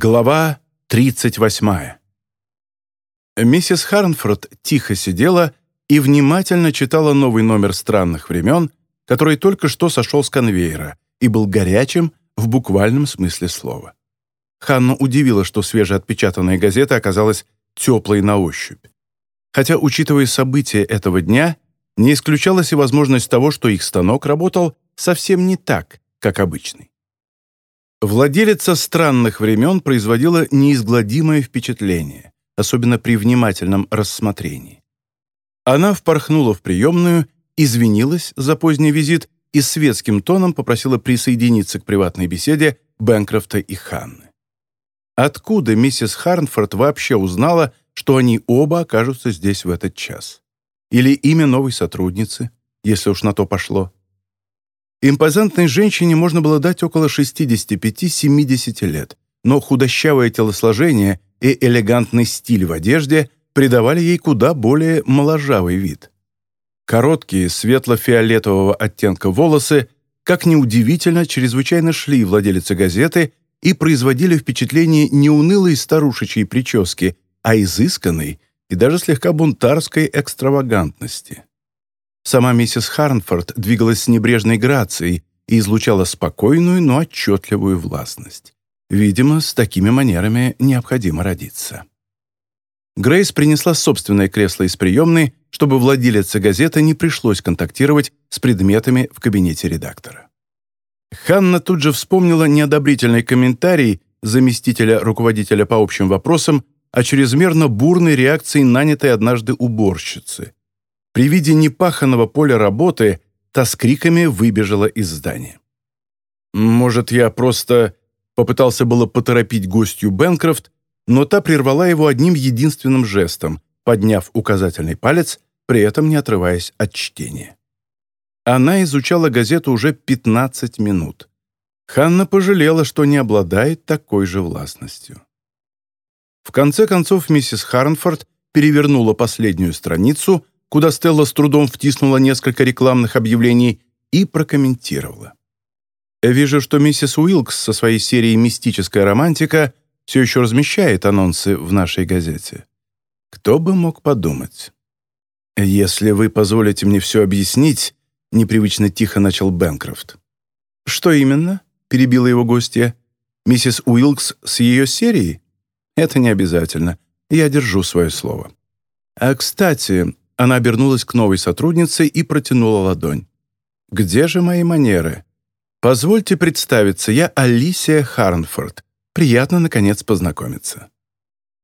Глава 38. Миссис Харнфорд тихо сидела и внимательно читала новый номер «Странных времен», который только что сошел с конвейера и был горячим в буквальном смысле слова. Ханну удивило, что свежеотпечатанная газета оказалась теплой на ощупь. Хотя, учитывая события этого дня, не исключалась и возможность того, что их станок работал совсем не так, как обычный. Владелица странных времен производила неизгладимое впечатление, особенно при внимательном рассмотрении. Она впорхнула в приемную, извинилась за поздний визит и светским тоном попросила присоединиться к приватной беседе Бэнкрофта и Ханны. Откуда миссис Харнфорд вообще узнала, что они оба окажутся здесь в этот час? Или имя новой сотрудницы, если уж на то пошло? Импозантной женщине можно было дать около 65-70 лет, но худощавое телосложение и элегантный стиль в одежде придавали ей куда более моложавый вид. Короткие, светло-фиолетового оттенка волосы, как неудивительно, чрезвычайно шли владелице газеты и производили впечатление не унылой старушечьей прически, а изысканной и даже слегка бунтарской экстравагантности. Сама миссис Харнфорд двигалась с небрежной грацией и излучала спокойную, но отчетливую властность. Видимо, с такими манерами необходимо родиться. Грейс принесла собственное кресло из приемной, чтобы владелице газеты не пришлось контактировать с предметами в кабинете редактора. Ханна тут же вспомнила неодобрительный комментарий заместителя руководителя по общим вопросам о чрезмерно бурной реакции нанятой однажды уборщицы. При виде непаханного поля работы та с криками выбежала из здания. «Может, я просто...» Попытался было поторопить гостью Бенкрофт, но та прервала его одним единственным жестом, подняв указательный палец, при этом не отрываясь от чтения. Она изучала газету уже 15 минут. Ханна пожалела, что не обладает такой же властностью. В конце концов, миссис Харнфорд перевернула последнюю страницу — куда Стелла с трудом втиснула несколько рекламных объявлений и прокомментировала. «Вижу, что миссис Уилкс со своей серией «Мистическая романтика» все еще размещает анонсы в нашей газете. Кто бы мог подумать?» «Если вы позволите мне все объяснить», — непривычно тихо начал Бэнкрофт. «Что именно?» — перебила его гостья. «Миссис Уилкс с ее серией?» «Это не обязательно. Я держу свое слово». «А, кстати, она обернулась к новой сотруднице и протянула ладонь. «Где же мои манеры?» «Позвольте представиться, я Алисия Харнфорд. Приятно, наконец, познакомиться».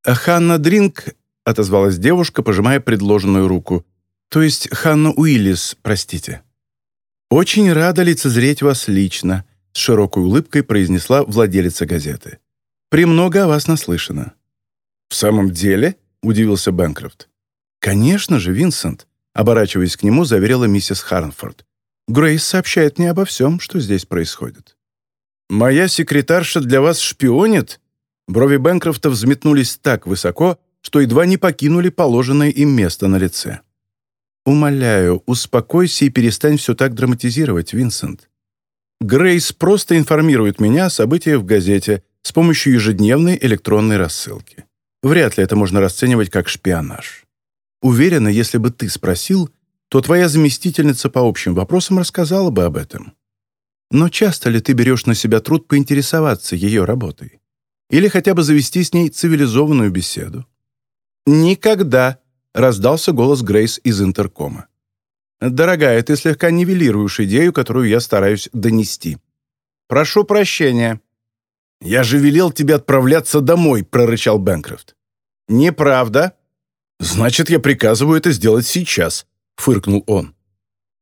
«Ханна Дринк», — отозвалась девушка, пожимая предложенную руку. «То есть Ханна Уиллис, простите». «Очень рада лицезреть вас лично», — с широкой улыбкой произнесла владелица газеты. «Премного о вас наслышано». «В самом деле?» — удивился Бэнкрофт. «Конечно же, Винсент», — оборачиваясь к нему, заверила миссис Харнфорд. «Грейс сообщает мне обо всем, что здесь происходит». «Моя секретарша для вас шпионит?» Брови Бэнкрофта взметнулись так высоко, что едва не покинули положенное им место на лице. «Умоляю, успокойся и перестань все так драматизировать, Винсент. Грейс просто информирует меня о событиях в газете с помощью ежедневной электронной рассылки. Вряд ли это можно расценивать как шпионаж. Уверена, если бы ты спросил, то твоя заместительница по общим вопросам рассказала бы об этом. Но часто ли ты берешь на себя труд поинтересоваться ее работой? Или хотя бы завести с ней цивилизованную беседу? «Никогда!» — раздался голос Грейс из интеркома. «Дорогая, ты слегка нивелируешь идею, которую я стараюсь донести. Прошу прощения». «Я же велел тебе отправляться домой», — прорычал Бэнкрофт. «Неправда», «Значит, я приказываю это сделать сейчас», — фыркнул он.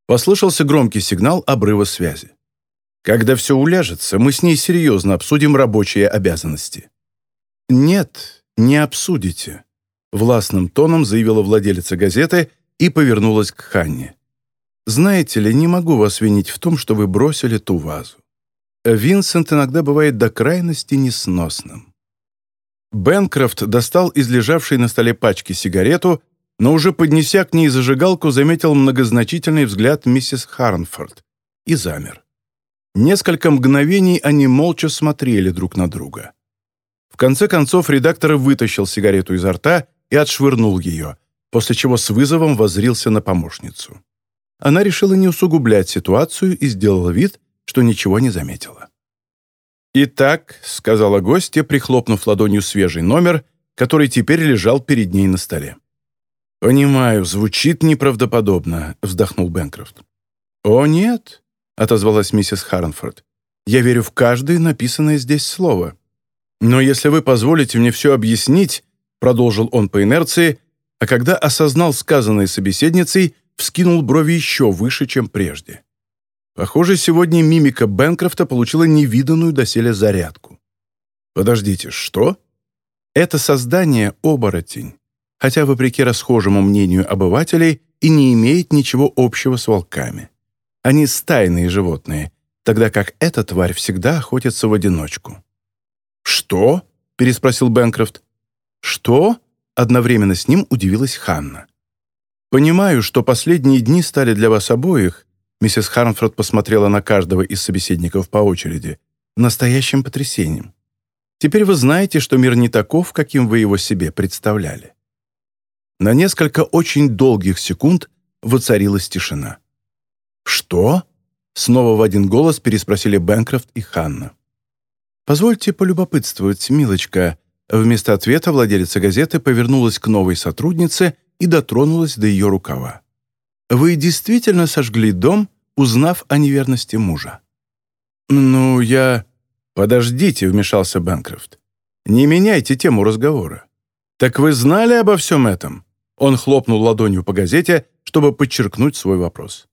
Послышался громкий сигнал обрыва связи. «Когда все уляжется, мы с ней серьезно обсудим рабочие обязанности». «Нет, не обсудите», — властным тоном заявила владелица газеты и повернулась к Ханне. «Знаете ли, не могу вас винить в том, что вы бросили ту вазу. Винсент иногда бывает до крайности несносным. Бенкрофт достал из лежавшей на столе пачки сигарету, но уже поднеся к ней зажигалку, заметил многозначительный взгляд миссис Харнфорд и замер. Несколько мгновений они молча смотрели друг на друга. В конце концов редактор вытащил сигарету изо рта и отшвырнул ее, после чего с вызовом воззрился на помощницу. Она решила не усугублять ситуацию и сделала вид, что ничего не заметила. «Итак», — сказала гостья, прихлопнув ладонью свежий номер, который теперь лежал перед ней на столе. «Понимаю, звучит неправдоподобно», — вздохнул Бенкрофт. «О, нет», — отозвалась миссис Харнфорд. «Я верю в каждое написанное здесь слово. Но если вы позволите мне все объяснить», — продолжил он по инерции, а когда осознал сказанное собеседницей, вскинул брови еще выше, чем прежде. Похоже, сегодня мимика Бенкрофта получила невиданную доселе зарядку. «Подождите, что?» «Это создание — оборотень, хотя, вопреки расхожему мнению обывателей, и не имеет ничего общего с волками. Они стайные животные, тогда как эта тварь всегда охотится в одиночку». «Что?» — переспросил Бенкрофт. «Что?» — одновременно с ним удивилась Ханна. «Понимаю, что последние дни стали для вас обоих Миссис Харнфорд посмотрела на каждого из собеседников по очереди. «Настоящим потрясением. Теперь вы знаете, что мир не таков, каким вы его себе представляли». На несколько очень долгих секунд воцарилась тишина. «Что?» — снова в один голос переспросили Бэнкрофт и Ханна. «Позвольте полюбопытствовать, милочка». Вместо ответа владелица газеты повернулась к новой сотруднице и дотронулась до ее рукава. «Вы действительно сожгли дом, узнав о неверности мужа?» «Ну, я...» «Подождите», — вмешался Бэнкрофт. «Не меняйте тему разговора». «Так вы знали обо всем этом?» Он хлопнул ладонью по газете, чтобы подчеркнуть свой вопрос.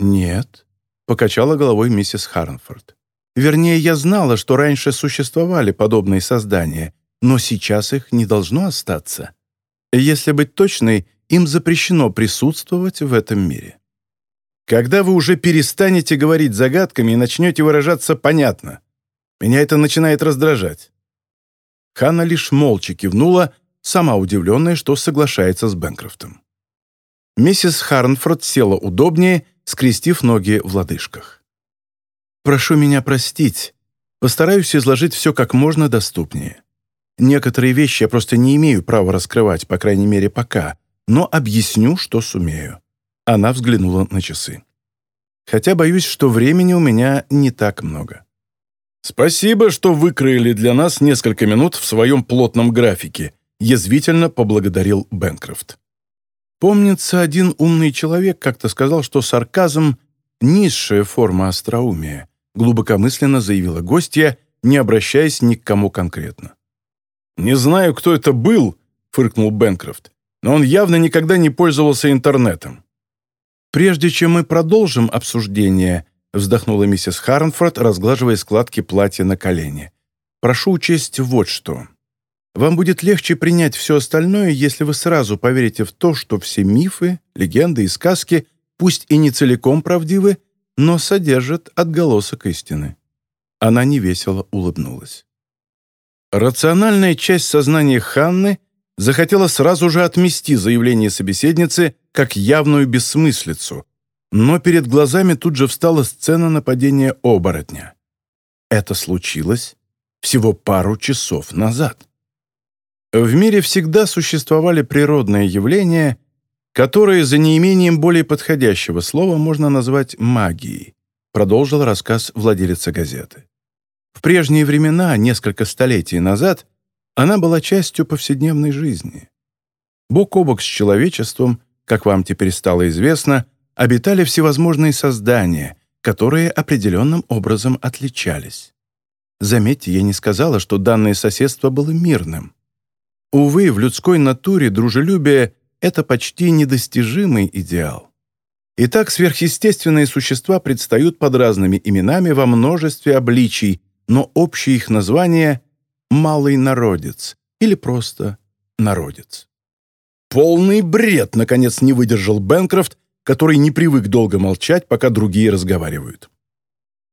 «Нет», — покачала головой миссис Харнфорд. «Вернее, я знала, что раньше существовали подобные создания, но сейчас их не должно остаться. Если быть точной, им запрещено присутствовать в этом мире. Когда вы уже перестанете говорить загадками и начнете выражаться понятно, меня это начинает раздражать. Ханна лишь молча кивнула, сама удивленная, что соглашается с Бэнкрофтом. Миссис Харнфорд села удобнее, скрестив ноги в лодыжках. «Прошу меня простить. Постараюсь изложить все как можно доступнее. Некоторые вещи я просто не имею права раскрывать, по крайней мере, пока, но объясню, что сумею». Она взглянула на часы. «Хотя боюсь, что времени у меня не так много». «Спасибо, что выкроили для нас несколько минут в своем плотном графике», язвительно поблагодарил Бэнкрофт. Помнится, один умный человек как-то сказал, что сарказм — низшая форма остроумия, глубокомысленно заявила гостья, не обращаясь ни к кому конкретно. «Не знаю, кто это был», — фыркнул Бэнкрофт но он явно никогда не пользовался интернетом. «Прежде чем мы продолжим обсуждение», вздохнула миссис Харнфорд, разглаживая складки платья на колени. «Прошу учесть вот что. Вам будет легче принять все остальное, если вы сразу поверите в то, что все мифы, легенды и сказки, пусть и не целиком правдивы, но содержат отголосок истины». Она невесело улыбнулась. Рациональная часть сознания Ханны — захотела сразу же отмести заявление собеседницы как явную бессмыслицу, но перед глазами тут же встала сцена нападения оборотня. Это случилось всего пару часов назад. В мире всегда существовали природные явления, которые за неимением более подходящего слова можно назвать магией, продолжил рассказ владелица газеты. В прежние времена, несколько столетий назад, она была частью повседневной жизни. Бок о бок с человечеством, как вам теперь стало известно, обитали всевозможные создания, которые определенным образом отличались. Заметьте, я не сказала, что данное соседство было мирным. Увы, в людской натуре дружелюбие — это почти недостижимый идеал. Итак, сверхъестественные существа предстают под разными именами во множестве обличий, но общее их название малый народец или просто народец. Полный бред, наконец, не выдержал Бенкрофт, который не привык долго молчать, пока другие разговаривают.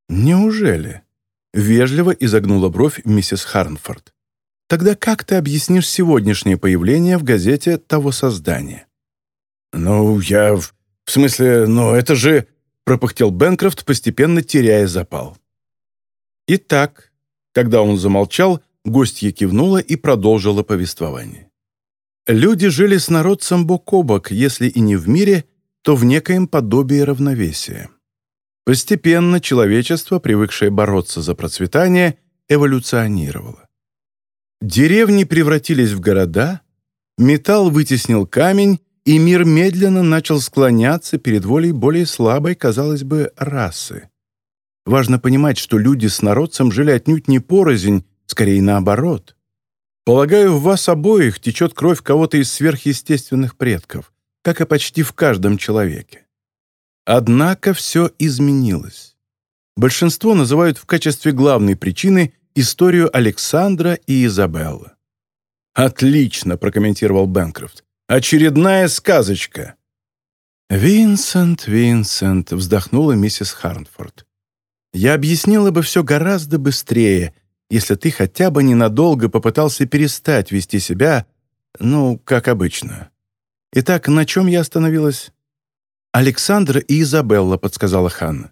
«Неужели?» — вежливо изогнула бровь миссис Харнфорд. «Тогда как ты объяснишь сегодняшнее появление в газете того создания?» «Ну, я... В, в смысле, ну это же...» — пропыхтел Бенкрофт, постепенно теряя запал. Итак, когда он замолчал, Гостья кивнула и продолжила повествование. Люди жили с народцем бок о бок, если и не в мире, то в некоем подобии равновесия. Постепенно человечество, привыкшее бороться за процветание, эволюционировало. Деревни превратились в города, металл вытеснил камень, и мир медленно начал склоняться перед волей более слабой, казалось бы, расы. Важно понимать, что люди с народцем жили отнюдь не порознь, скорее наоборот. Полагаю, в вас обоих течет кровь кого-то из сверхъестественных предков, как и почти в каждом человеке. Однако все изменилось. Большинство называют в качестве главной причины историю Александра и Изабеллы. «Отлично», — прокомментировал Бэнкрофт. «Очередная сказочка». «Винсент, Винсент», — вздохнула миссис Харнфорд. «Я объяснила бы все гораздо быстрее, если ты хотя бы ненадолго попытался перестать вести себя, ну, как обычно. Итак, на чем я остановилась?» «Александра и Изабелла», — подсказала Ханна.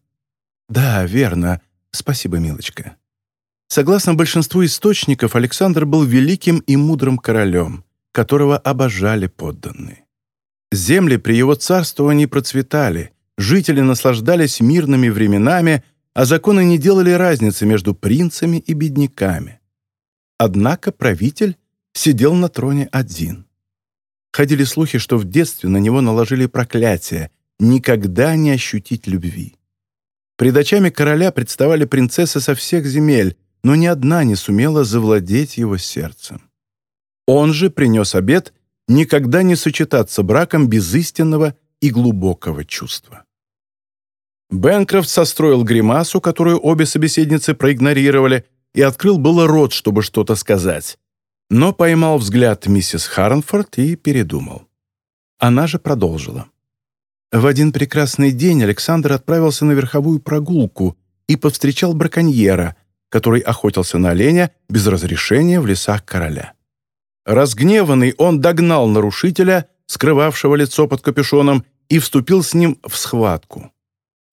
«Да, верно. Спасибо, милочка». Согласно большинству источников, Александр был великим и мудрым королем, которого обожали подданные. Земли при его царствовании процветали, жители наслаждались мирными временами, а законы не делали разницы между принцами и бедняками. Однако правитель сидел на троне один. Ходили слухи, что в детстве на него наложили проклятие «никогда не ощутить любви». Пред очами короля представали принцессы со всех земель, но ни одна не сумела завладеть его сердцем. Он же принес обет никогда не сочетаться браком без истинного и глубокого чувства. Бэнкрофт состроил гримасу, которую обе собеседницы проигнорировали, и открыл было рот, чтобы что-то сказать, но поймал взгляд миссис Харнфорд и передумал. Она же продолжила. В один прекрасный день Александр отправился на верховую прогулку и повстречал браконьера, который охотился на оленя без разрешения в лесах короля. Разгневанный он догнал нарушителя, скрывавшего лицо под капюшоном, и вступил с ним в схватку.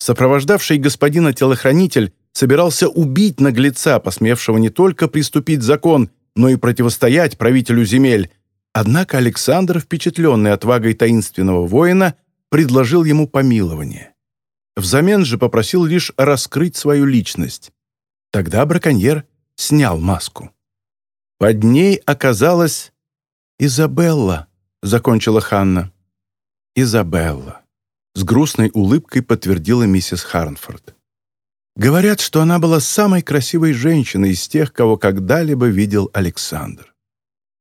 Сопровождавший господина телохранитель собирался убить наглеца, посмевшего не только приступить закон, но и противостоять правителю земель. Однако Александр, впечатленный отвагой таинственного воина, предложил ему помилование. Взамен же попросил лишь раскрыть свою личность. Тогда браконьер снял маску. Под ней оказалась Изабелла, закончила Ханна. Изабелла. С грустной улыбкой подтвердила миссис Харнфорд. Говорят, что она была самой красивой женщиной из тех, кого когда-либо видел Александр.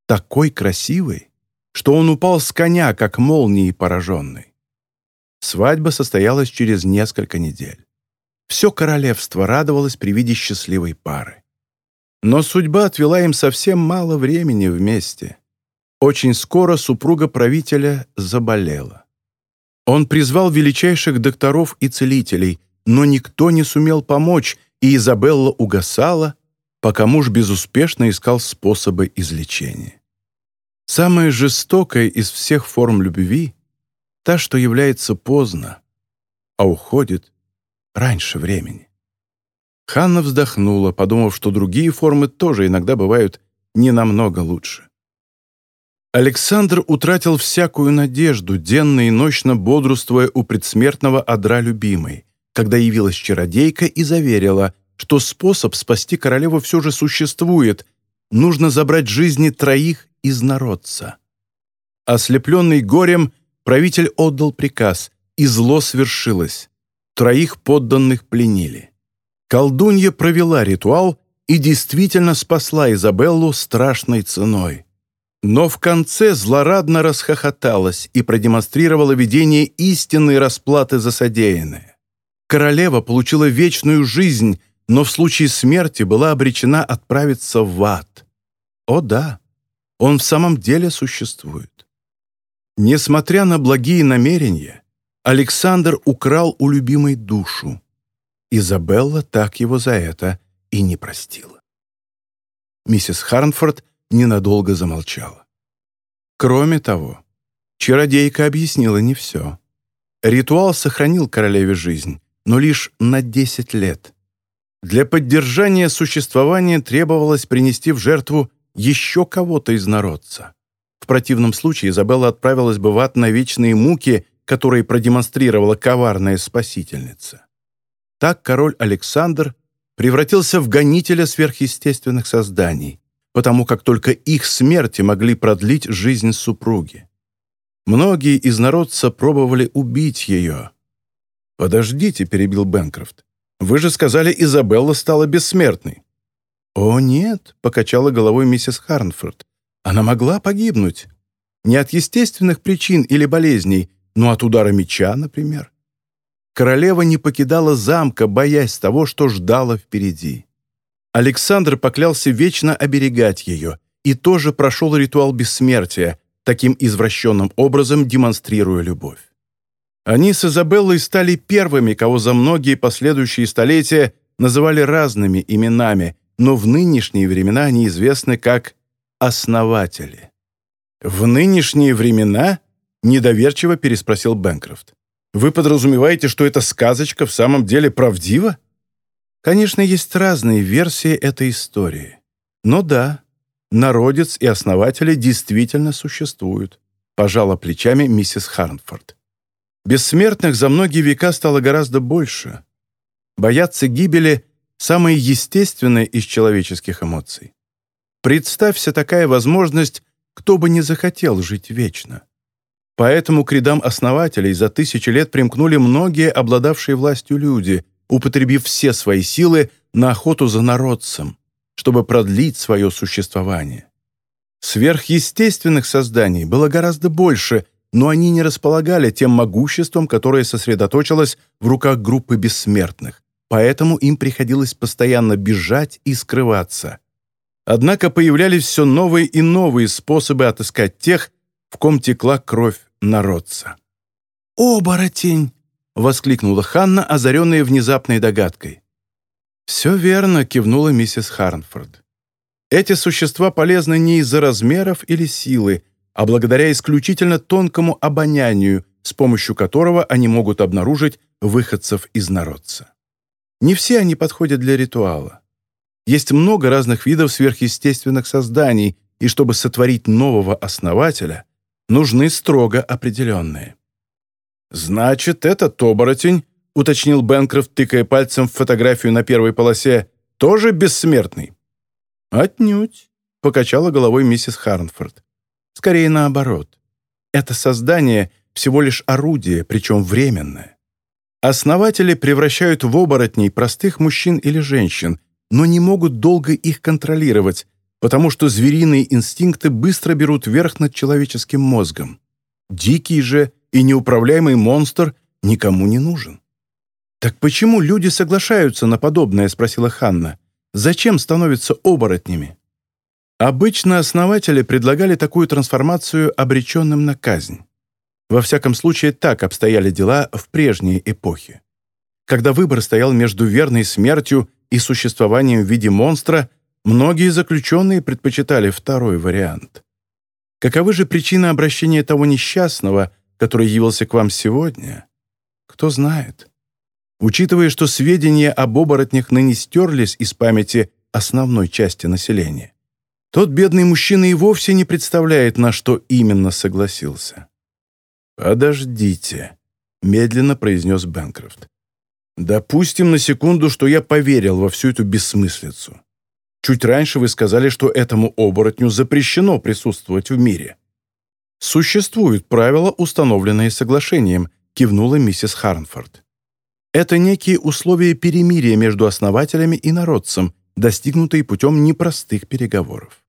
Такой красивой, что он упал с коня, как молнией пораженный. Свадьба состоялась через несколько недель. Все королевство радовалось при виде счастливой пары. Но судьба отвела им совсем мало времени вместе. Очень скоро супруга правителя заболела. Он призвал величайших докторов и целителей, но никто не сумел помочь, и Изабелла угасала, пока муж безуспешно искал способы излечения. Самая жестокая из всех форм любви — та, что является поздно, а уходит раньше времени. Ханна вздохнула, подумав, что другие формы тоже иногда бывают не намного лучше. Александр утратил всякую надежду, денно и ночно бодрствуя у предсмертного одра любимой, когда явилась чародейка и заверила, что способ спасти королеву все же существует, нужно забрать жизни троих из народца. Ослепленный горем, правитель отдал приказ, и зло свершилось. Троих подданных пленили. Колдунья провела ритуал и действительно спасла Изабеллу страшной ценой. Но в конце злорадно расхохоталась и продемонстрировала видение истинной расплаты за содеянное. Королева получила вечную жизнь, но в случае смерти была обречена отправиться в ад. О да, он в самом деле существует. Несмотря на благие намерения, Александр украл у любимой душу. Изабелла так его за это и не простила. Миссис Харнфорд ненадолго замолчала. Кроме того, чародейка объяснила не все. Ритуал сохранил королеве жизнь, но лишь на 10 лет. Для поддержания существования требовалось принести в жертву еще кого-то из народца. В противном случае Изабелла отправилась бы в ад на вечные муки, которые продемонстрировала коварная спасительница. Так король Александр превратился в гонителя сверхъестественных созданий, потому как только их смерти могли продлить жизнь супруги. Многие из народца пробовали убить ее. «Подождите», — перебил Бенкрофт, — «вы же сказали, Изабелла стала бессмертной». «О, нет», — покачала головой миссис Харнфорд, — «она могла погибнуть. Не от естественных причин или болезней, но от удара меча, например. Королева не покидала замка, боясь того, что ждала впереди. Александр поклялся вечно оберегать ее и тоже прошел ритуал бессмертия, таким извращенным образом демонстрируя любовь. Они с Изабеллой стали первыми, кого за многие последующие столетия называли разными именами, но в нынешние времена они известны как «основатели». «В нынешние времена?» — недоверчиво переспросил Бэнкрофт. Вы подразумеваете, что эта сказочка в самом деле правдива? Конечно, есть разные версии этой истории. Но да, народец и основатели действительно существуют, пожала плечами миссис Харнфорд. Бессмертных за многие века стало гораздо больше. Бояться гибели – самое естественное из человеческих эмоций. Представься такая возможность, кто бы не захотел жить вечно. Поэтому к рядам основателей за тысячи лет примкнули многие обладавшие властью люди, употребив все свои силы на охоту за народцем, чтобы продлить свое существование. Сверхъестественных созданий было гораздо больше, но они не располагали тем могуществом, которое сосредоточилось в руках группы бессмертных, поэтому им приходилось постоянно бежать и скрываться. Однако появлялись все новые и новые способы отыскать тех, в ком текла кровь народца. «Оборотень!» — воскликнула Ханна, озаренная внезапной догадкой. «Все верно», — кивнула миссис Харнфорд. «Эти существа полезны не из-за размеров или силы, а благодаря исключительно тонкому обонянию, с помощью которого они могут обнаружить выходцев из народца. Не все они подходят для ритуала. Есть много разных видов сверхъестественных созданий, и чтобы сотворить нового основателя, нужны строго определенные. «Значит, этот оборотень», — уточнил Бенкрофт, тыкая пальцем в фотографию на первой полосе, «тоже бессмертный?» «Отнюдь», — покачала головой миссис Харнфорд. «Скорее наоборот. Это создание всего лишь орудие, причем временное. Основатели превращают в оборотней простых мужчин или женщин, но не могут долго их контролировать, потому что звериные инстинкты быстро берут верх над человеческим мозгом. Дикий же и неуправляемый монстр никому не нужен. «Так почему люди соглашаются на подобное?» — спросила Ханна. «Зачем становятся оборотнями?» Обычно основатели предлагали такую трансформацию обреченным на казнь. Во всяком случае, так обстояли дела в прежние эпохи. Когда выбор стоял между верной смертью и существованием в виде монстра — Многие заключенные предпочитали второй вариант. Каковы же причины обращения того несчастного, который явился к вам сегодня? Кто знает. Учитывая, что сведения об оборотнях ныне стерлись из памяти основной части населения, тот бедный мужчина и вовсе не представляет, на что именно согласился. «Подождите», — медленно произнес Бэнкрофт. «Допустим на секунду, что я поверил во всю эту бессмыслицу. Чуть раньше вы сказали, что этому оборотню запрещено присутствовать в мире. Существуют правила, установленные соглашением, кивнула миссис Харнфорд. Это некие условия перемирия между основателями и народцем, достигнутые путем непростых переговоров.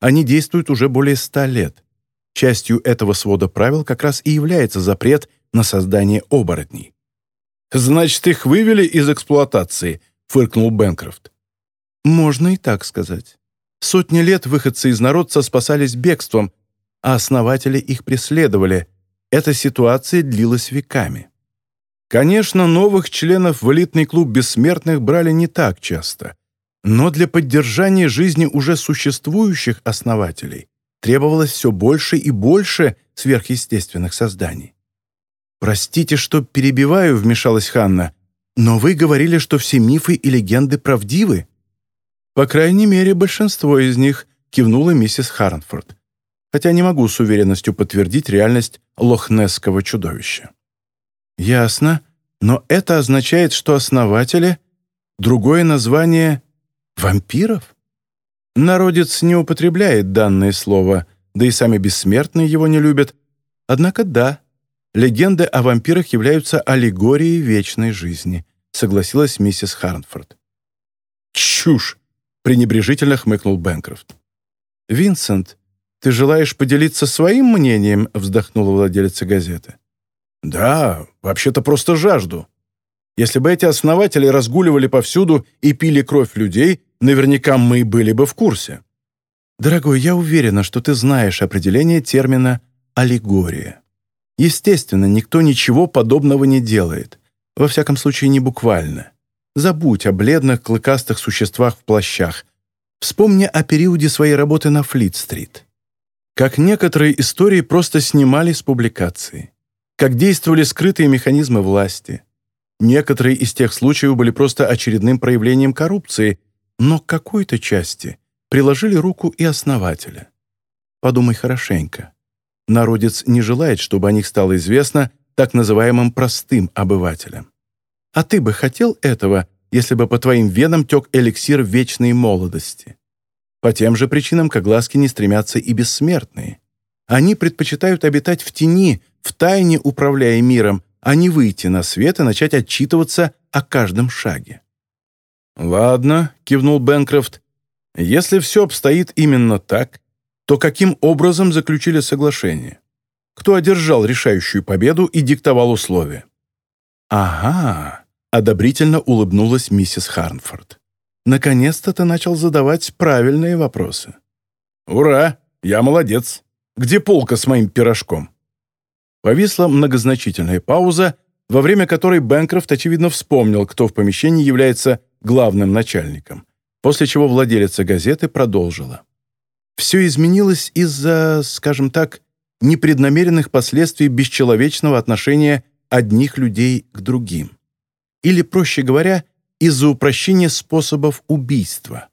Они действуют уже более ста лет. Частью этого свода правил как раз и является запрет на создание оборотней. «Значит, их вывели из эксплуатации», — фыркнул Бенкрофт. Можно и так сказать. Сотни лет выходцы из народца спасались бегством, а основатели их преследовали. Эта ситуация длилась веками. Конечно, новых членов в элитный клуб бессмертных брали не так часто, но для поддержания жизни уже существующих основателей требовалось все больше и больше сверхъестественных созданий. «Простите, что перебиваю», — вмешалась Ханна, «Но вы говорили, что все мифы и легенды правдивы?» «По крайней мере, большинство из них», — кивнула миссис Харнфорд. «Хотя не могу с уверенностью подтвердить реальность лохнесского чудовища». «Ясно. Но это означает, что основатели — другое название вампиров?» Народец не употребляет данное слово, да и сами бессмертные его не любят. Однако да, легенды о вампирах являются аллегорией вечной жизни, согласилась миссис Харнфорд. «Чушь!» — пренебрежительно хмыкнул Бэнкрофт. «Винсент, ты желаешь поделиться своим мнением?» — вздохнула владелица газеты. «Да, вообще-то просто жажду. Если бы эти основатели разгуливали повсюду и пили кровь людей, наверняка мы были бы в курсе. Дорогой, я уверена, что ты знаешь определение термина «аллегория». Естественно, никто ничего подобного не делает. Во всяком случае, не буквально. Забудь о бледных, клыкастых существах в плащах. Вспомни о периоде своей работы на Флит-стрит. Как некоторые истории просто снимали с публикации. Как действовали скрытые механизмы власти. Некоторые из тех случаев были просто очередным проявлением коррупции, но к какой-то части приложили руку и основателя. Подумай хорошенько. Народец не желает, чтобы о них стало известно так называемым простым обывателям. А ты бы хотел этого, если бы по твоим венам тек эликсир вечной молодости? По тем же причинам к огласке не стремятся и бессмертные. Они предпочитают обитать в тени, в тайне управляя миром, а не выйти на свет и начать отчитываться о каждом шаге. «Ладно», — кивнул Бенкрофт, — «если все обстоит именно так, то каким образом заключили соглашение? Кто одержал решающую победу и диктовал условия?» «Ага», — одобрительно улыбнулась миссис Харнфорд. «Наконец-то ты начал задавать правильные вопросы». «Ура! Я молодец! Где полка с моим пирожком?» Повисла многозначительная пауза, во время которой Бэнкрофт, очевидно, вспомнил, кто в помещении является главным начальником, после чего владелица газеты продолжила. Все изменилось из-за, скажем так, непреднамеренных последствий бесчеловечного отношения одних людей к другим. Или, проще говоря, из-за упрощения способов убийства.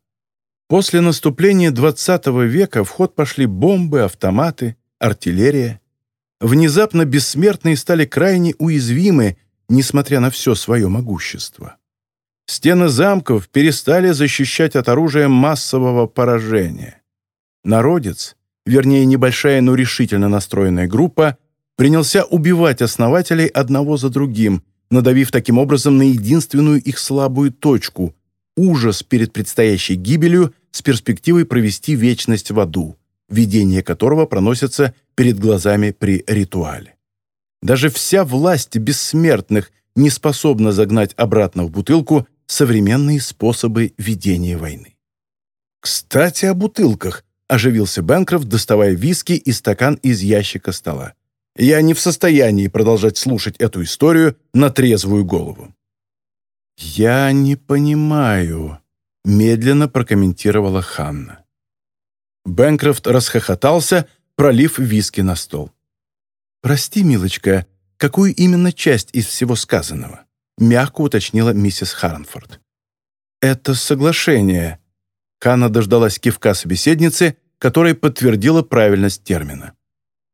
После наступления XX века в ход пошли бомбы, автоматы, артиллерия внезапно бессмертные стали крайне уязвимы, несмотря на все свое могущество. Стены замков перестали защищать от оружия массового поражения. Народец, вернее небольшая, но решительно настроенная группа, принялся убивать основателей одного за другим, надавив таким образом на единственную их слабую точку – ужас перед предстоящей гибелью с перспективой провести вечность в аду видение которого проносится перед глазами при ритуале. Даже вся власть бессмертных не способна загнать обратно в бутылку современные способы ведения войны. «Кстати, о бутылках», — оживился Бэнкрофт, доставая виски и стакан из ящика стола. «Я не в состоянии продолжать слушать эту историю на трезвую голову». «Я не понимаю», — медленно прокомментировала Ханна. Бэнкрофт расхохотался, пролив виски на стол. «Прости, милочка, какую именно часть из всего сказанного?» мягко уточнила миссис Харнфорд. «Это соглашение». Ханна дождалась кивка собеседницы, которая подтвердила правильность термина.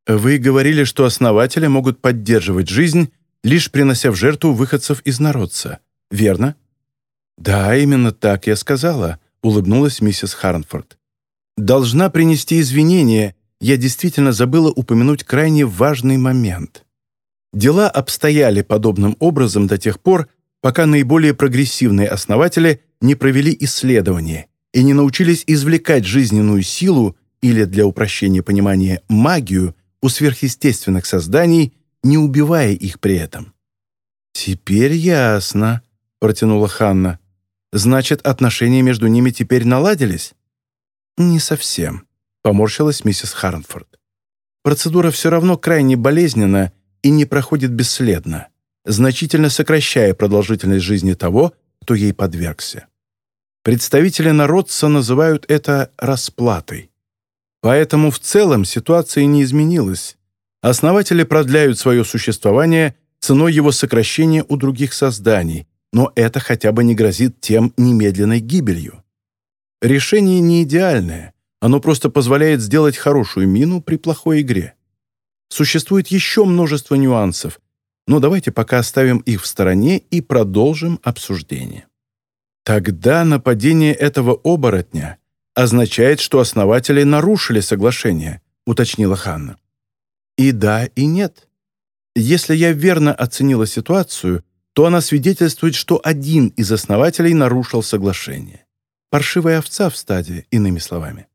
«Вы говорили, что основатели могут поддерживать жизнь, лишь принося в жертву выходцев из народца, верно?» «Да, именно так я сказала», — улыбнулась миссис Харнфорд. Должна принести извинения, я действительно забыла упомянуть крайне важный момент. Дела обстояли подобным образом до тех пор, пока наиболее прогрессивные основатели не провели исследования и не научились извлекать жизненную силу или, для упрощения понимания, магию у сверхъестественных созданий, не убивая их при этом. «Теперь ясно», — протянула Ханна. «Значит, отношения между ними теперь наладились?» «Не совсем», — поморщилась миссис Харнфорд. «Процедура все равно крайне болезненна и не проходит бесследно, значительно сокращая продолжительность жизни того, кто ей подвергся. Представители народца называют это расплатой. Поэтому в целом ситуация не изменилась. Основатели продляют свое существование ценой его сокращения у других созданий, но это хотя бы не грозит тем немедленной гибелью. Решение не идеальное, оно просто позволяет сделать хорошую мину при плохой игре. Существует еще множество нюансов, но давайте пока оставим их в стороне и продолжим обсуждение. Тогда нападение этого оборотня означает, что основатели нарушили соглашение, уточнила Ханна. И да, и нет. Если я верно оценила ситуацию, то она свидетельствует, что один из основателей нарушил соглашение. Паршивая овца в стадии, иными словами.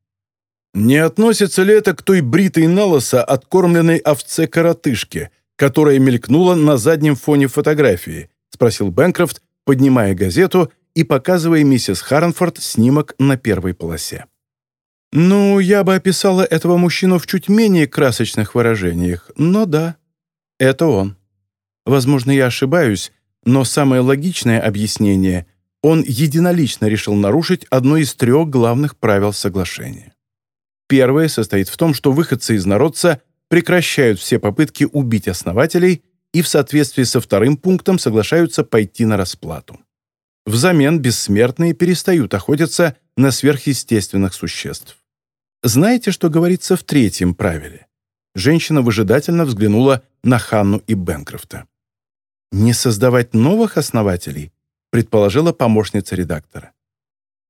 Не относится ли это к той бритой налоса откормленной овце-коротышке, которая мелькнула на заднем фоне фотографии?» — спросил Бэнкрофт, поднимая газету и показывая миссис Харнфорд снимок на первой полосе. «Ну, я бы описала этого мужчину в чуть менее красочных выражениях, но да, это он. Возможно, я ошибаюсь, но самое логичное объяснение — он единолично решил нарушить одно из трех главных правил соглашения. Первое состоит в том, что выходцы из народца прекращают все попытки убить основателей и в соответствии со вторым пунктом соглашаются пойти на расплату. Взамен бессмертные перестают охотиться на сверхъестественных существ. Знаете, что говорится в третьем правиле? Женщина выжидательно взглянула на Ханну и Бенкрофта. «Не создавать новых основателей», предположила помощница редактора.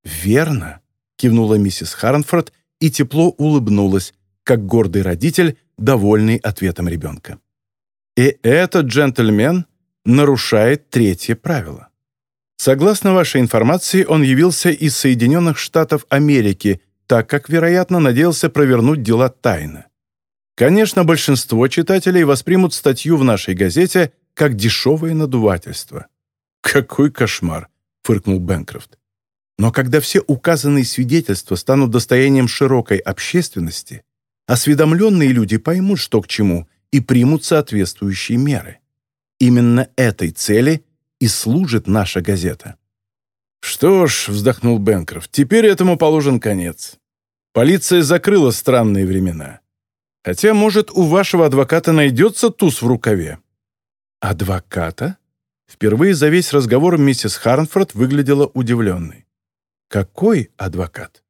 «Верно», — кивнула миссис Харнфорд и тепло улыбнулась, как гордый родитель, довольный ответом ребенка. И этот джентльмен нарушает третье правило. Согласно вашей информации, он явился из Соединенных Штатов Америки, так как, вероятно, надеялся провернуть дела тайно. Конечно, большинство читателей воспримут статью в нашей газете как дешевое надувательство. «Какой кошмар!» — фыркнул Бэнкрофт. Но когда все указанные свидетельства станут достоянием широкой общественности, осведомленные люди поймут, что к чему, и примут соответствующие меры. Именно этой цели и служит наша газета. «Что ж», — вздохнул Бенкрофт, — «теперь этому положен конец. Полиция закрыла странные времена. Хотя, может, у вашего адвоката найдется туз в рукаве». «Адвоката?» Впервые за весь разговор миссис Харнфорд выглядела удивленной. «Какой адвокат?»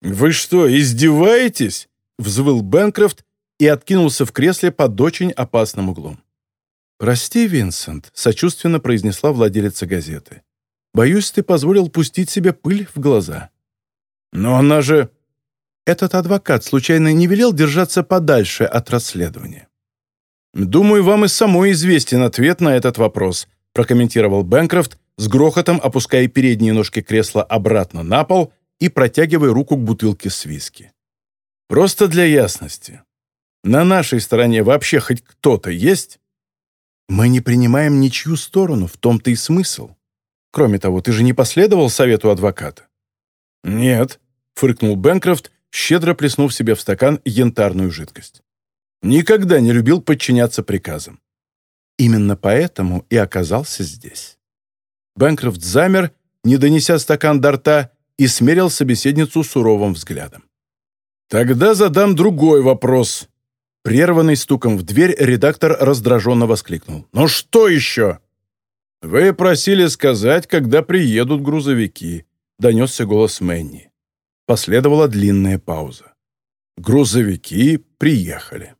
«Вы что, издеваетесь?» — взвыл Бэнкрофт и откинулся в кресле под очень опасным углом. «Прости, Винсент», — сочувственно произнесла владелица газеты. «Боюсь, ты позволил пустить себе пыль в глаза». «Но она же...» Этот адвокат случайно не велел держаться подальше от расследования. «Думаю, вам и самой известен ответ на этот вопрос», прокомментировал Бэнкрофт, с грохотом опуская передние ножки кресла обратно на пол и протягивая руку к бутылке с виски. «Просто для ясности. На нашей стороне вообще хоть кто-то есть?» «Мы не принимаем ничью сторону, в том-то и смысл. Кроме того, ты же не последовал совету адвоката?» «Нет», — фыркнул Бэнкрофт, щедро плеснув себе в стакан янтарную жидкость. «Никогда не любил подчиняться приказам. Именно поэтому и оказался здесь. Бэнкрофт замер, не донеся стакан до рта, и смерил собеседницу суровым взглядом. «Тогда задам другой вопрос». Прерванный стуком в дверь, редактор раздраженно воскликнул. «Ну что еще?» «Вы просили сказать, когда приедут грузовики», — донесся голос Мэнни. Последовала длинная пауза. Грузовики приехали.